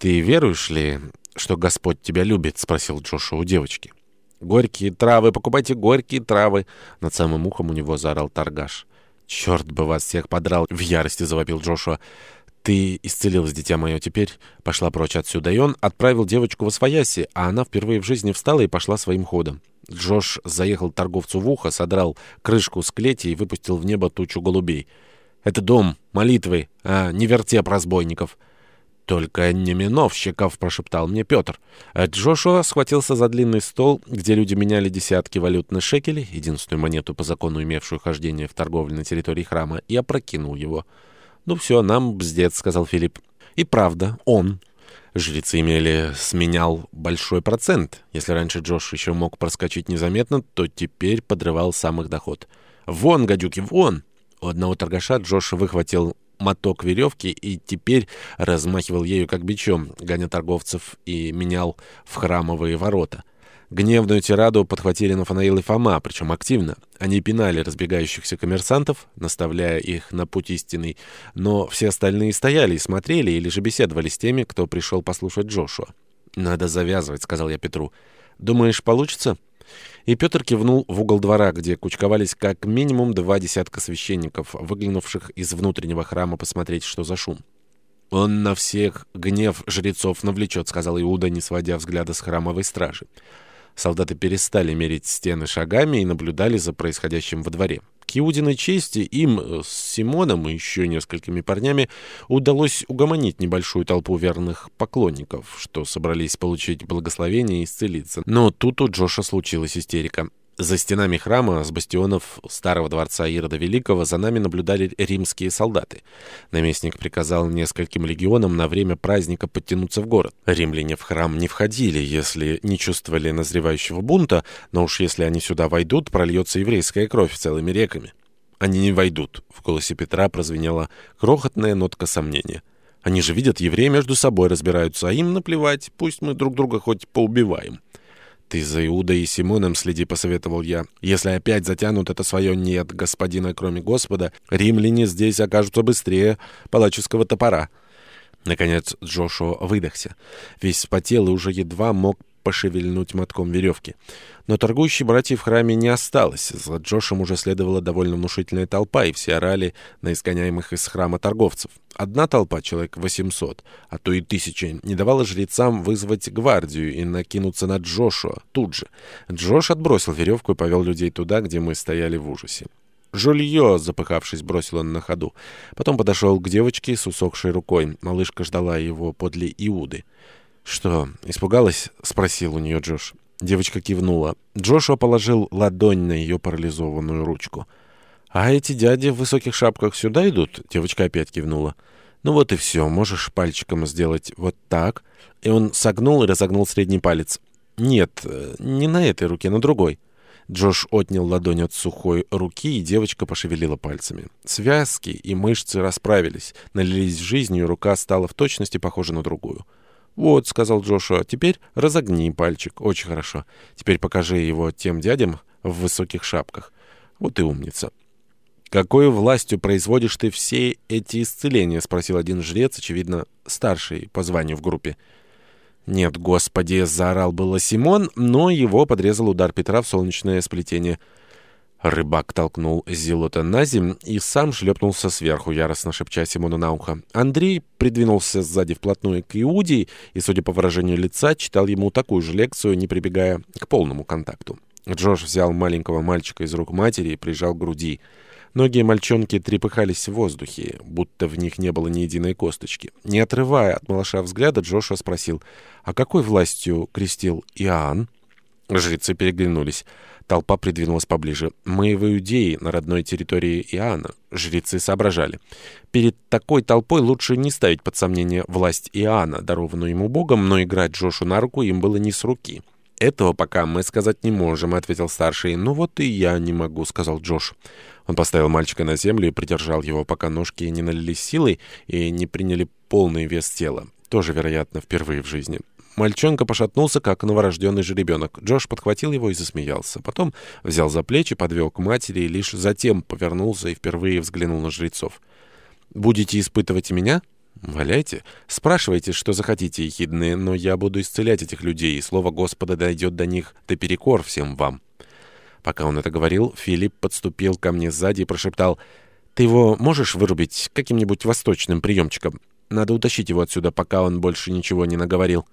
«Ты веруешь ли, что Господь тебя любит?» — спросил Джошуа у девочки. «Горькие травы, покупайте горькие травы!» — над самым ухом у него заорал торгаш. «Черт бы вас всех подрал!» — в ярости завопил Джошуа. «Ты исцелилась, дитя мое, теперь пошла прочь отсюда». И он отправил девочку в освояси, а она впервые в жизни встала и пошла своим ходом. Джош заехал торговцу в ухо, содрал крышку с клети и выпустил в небо тучу голубей. «Это дом молитвы, а не вертеп разбойников». «Только не миновщиков», — прошептал мне Петр. А Джошуа схватился за длинный стол, где люди меняли десятки валют на шекели, единственную монету по закону, имевшую хождение в торговле на территории храма, и опрокинул его. «Ну все, нам бздец», — сказал Филипп. «И правда, он». Жрецы имели сменял большой процент. Если раньше Джош еще мог проскочить незаметно, то теперь подрывал сам их доход. «Вон, гадюки, вон!» У одного торгаша Джош выхватил моток веревки и теперь размахивал ею как бичом, гоня торговцев и менял в храмовые ворота. Гневную тираду подхватили Нафанаил и Фома, причем активно. Они пинали разбегающихся коммерсантов, наставляя их на путь истинный, но все остальные стояли и смотрели или же беседовали с теми, кто пришел послушать Джошуа. «Надо завязывать», — сказал я Петру. «Думаешь, получится?» И Петр кивнул в угол двора, где кучковались как минимум два десятка священников, выглянувших из внутреннего храма посмотреть, что за шум. «Он на всех гнев жрецов навлечет», — сказал Иуда, не сводя взгляда с храмовой стражи. Солдаты перестали мерить стены шагами и наблюдали за происходящим во дворе. К Иудиной чести им э, с Симоном и еще несколькими парнями удалось угомонить небольшую толпу верных поклонников, что собрались получить благословение и исцелиться. Но тут у Джоша случилась истерика. За стенами храма с бастионов старого дворца Ирода Великого за нами наблюдали римские солдаты. Наместник приказал нескольким легионам на время праздника подтянуться в город. Римляне в храм не входили, если не чувствовали назревающего бунта, но уж если они сюда войдут, прольется еврейская кровь целыми реками. «Они не войдут», — в голосе Петра прозвенела крохотная нотка сомнения. «Они же видят, евреи между собой разбираются, а им наплевать, пусть мы друг друга хоть поубиваем». «Ты за Иудой и Симоном следи», — посоветовал я. «Если опять затянут это свое «нет» господина, кроме Господа, римляне здесь окажутся быстрее палаческого топора». Наконец Джошуа выдохся. Весь вспотел и уже едва мог пошевельнуть мотком веревки. Но торгующей братьев в храме не осталось. За Джошем уже следовала довольно внушительная толпа, и все орали на изгоняемых из храма торговцев. Одна толпа, человек 800, а то и тысячи, не давала жрецам вызвать гвардию и накинуться на Джошуа тут же. Джош отбросил веревку и повел людей туда, где мы стояли в ужасе. «Жулье!» — запыхавшись, бросил он на ходу. Потом подошел к девочке с усохшей рукой. Малышка ждала его подле Иуды. «Что, испугалась?» — спросил у нее Джош. Девочка кивнула. Джошуа положил ладонь на ее парализованную ручку. «А эти дяди в высоких шапках сюда идут?» Девочка опять кивнула. «Ну вот и все. Можешь пальчиком сделать вот так». И он согнул и разогнул средний палец. «Нет, не на этой руке, на другой». Джош отнял ладонь от сухой руки, и девочка пошевелила пальцами. Связки и мышцы расправились, налились жизнью, рука стала в точности похожа на другую. «Вот», — сказал Джошуа, — «теперь разогни пальчик. Очень хорошо. Теперь покажи его тем дядям в высоких шапках. Вот и умница». «Какой властью производишь ты все эти исцеления?» — спросил один жрец, очевидно, старший по званию в группе. «Нет, господи!» — заорал было Симон, но его подрезал удар Петра в солнечное сплетение — Рыбак толкнул Зилота на земь и сам шлепнулся сверху, яростно шепча Симону на ухо. Андрей придвинулся сзади вплотную к Иудии и, судя по выражению лица, читал ему такую же лекцию, не прибегая к полному контакту. Джош взял маленького мальчика из рук матери и прижал к груди. Ноги мальчонки трепыхались в воздухе, будто в них не было ни единой косточки. Не отрывая от малыша взгляда, Джоша спросил, «А какой властью крестил Иоанн?» Жрецы переглянулись. Толпа придвинулась поближе. «Мы в Иудее, на родной территории Иоанна». Жрецы соображали. Перед такой толпой лучше не ставить под сомнение власть Иоанна, дарованную ему Богом, но играть Джошу на руку им было не с руки. «Этого пока мы сказать не можем», — ответил старший. «Ну вот и я не могу», — сказал Джош. Он поставил мальчика на землю и придержал его, пока ножки не налились силой и не приняли полный вес тела. Тоже, вероятно, впервые в жизни. Мальчонка пошатнулся, как новорожденный жеребенок. Джош подхватил его и засмеялся. Потом взял за плечи, подвел к матери и лишь затем повернулся и впервые взглянул на жрецов. «Будете испытывать меня?» «Валяйте, спрашивайте, что захотите, ехидные, но я буду исцелять этих людей, и слово Господа дойдет до них до перекор всем вам». Пока он это говорил, Филипп подступил ко мне сзади и прошептал, «Ты его можешь вырубить каким-нибудь восточным приемчиком? Надо утащить его отсюда, пока он больше ничего не наговорил».